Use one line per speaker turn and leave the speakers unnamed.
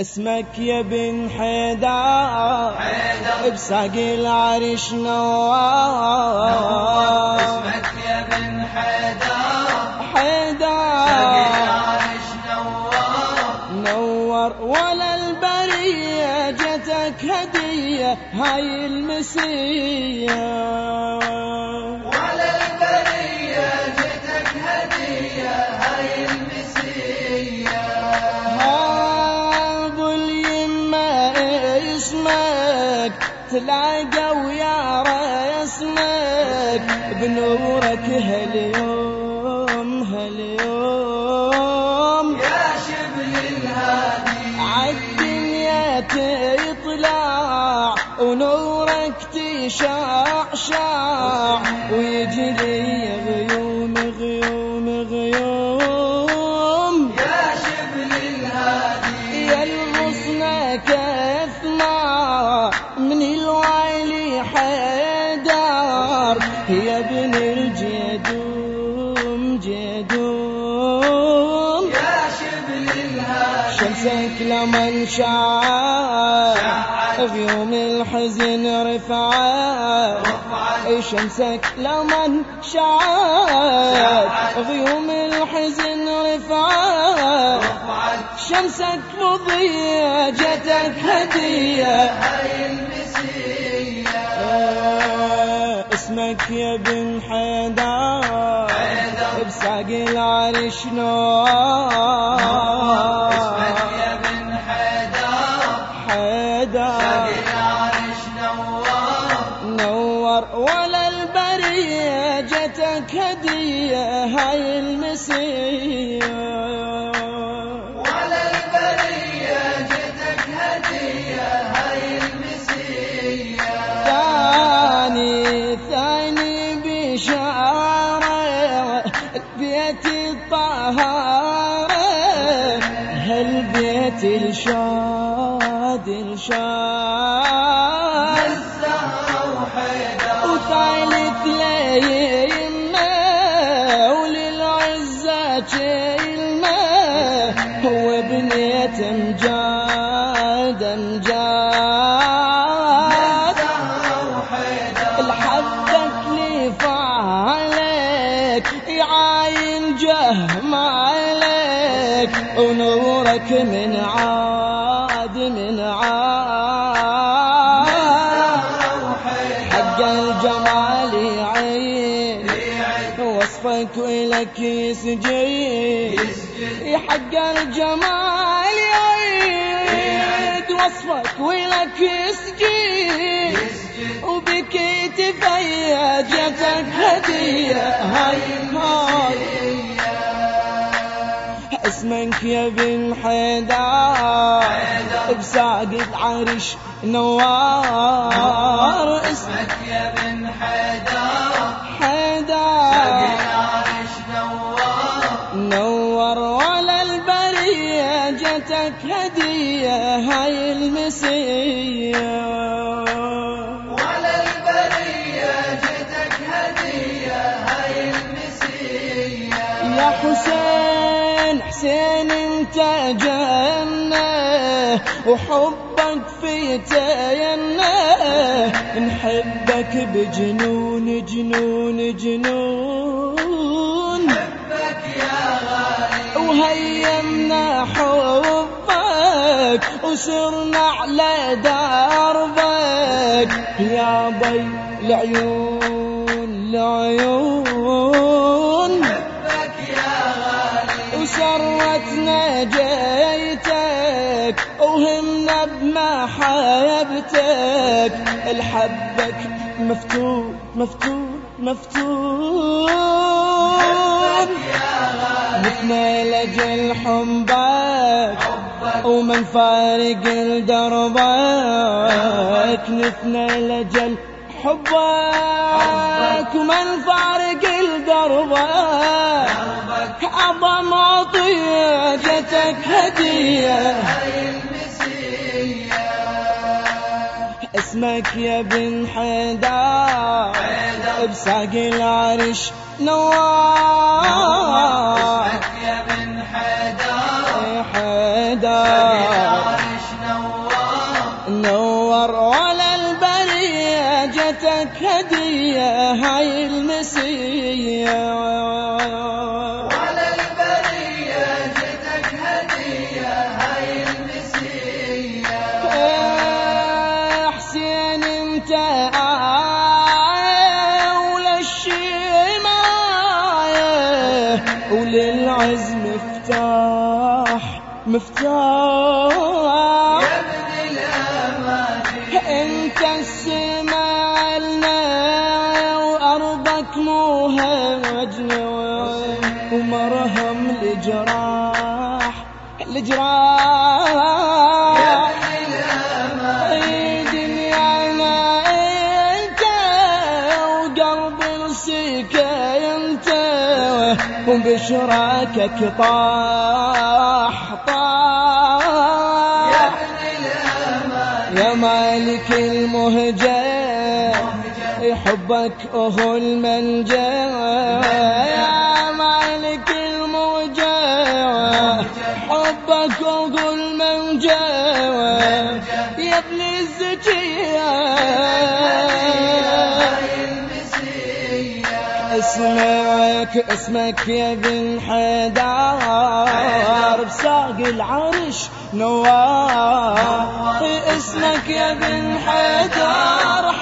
اسمك يا بن حيدر
حيدر.
بساق العرش نوار.
اسمك يا بن حيدر
حيدر.
العرش نوار.
نور ولا البرية جتك هدية هاي المسية تلاقى ويا رسمك بنورك هاليوم
يا
ابن الجدوم جدوم.
يا شبل الهادي.
شمسك لمن شعر غيوم الحزن رفعت. شمسك لمن شعر غيوم الحزن رفعت.
رفعت.
شمسك مضية جتك هدية. اسمك يا بن حيدر بساق العرش نور
حيدر
نور ولا البرية جتك هدية هاي المسية هالبيت الشاد الشاد.
الزهرة وحيدر
وثالث ليمة وللعزة كلمة هو امجاد
الزهرة وحيدر
الحبك لي فعلك يعاين جهم عليك ونورك من عاد من عاد. حق الجمال يعين وصفك يسجي
يسجد
حق الجمال يعيد وصفك يسجي
يسجد
وبك تفيجتك يا بن حيدر بساق العرش نوار. اسمك
يا بن حيدر
حيدر.
العرش نوار.
نور ولا البرية جتك هدية هاي المسية حسين حسين انت جنة وحبك في تينة نحبك بجنون جنون جنون.
حبك يا غالي
وهيمنا حبك وسرنا على دربك. يا ضي العيون العيون. وسرتنا جيتك وهمنا بمحبتك الحبك مفتوح مفتوح مفتوح. نفنا لجل حبك ومن فارق دربك. نفنا لجل حبك ومن فارق دربك
دربك.
أعظم عطية لك هدية اسمك يا بن حيدر بساق العرش نوار.
اسمك يا بن حيدر.
حيدر.
حيدار نوار. نور على البرية جتك هدية هاي المسية.
مفتاح
يا ابن الأماني
انت السماء لنا وارضك موهجنا ومرهم الجراح. الجراح. وبشراكك طاح
يا
طاح
ابن
يا مالك المهجة حبك هو المنجا اسمك اسمك يا بن حيدر بساق العرش نوار. اسمك يا بن حيدر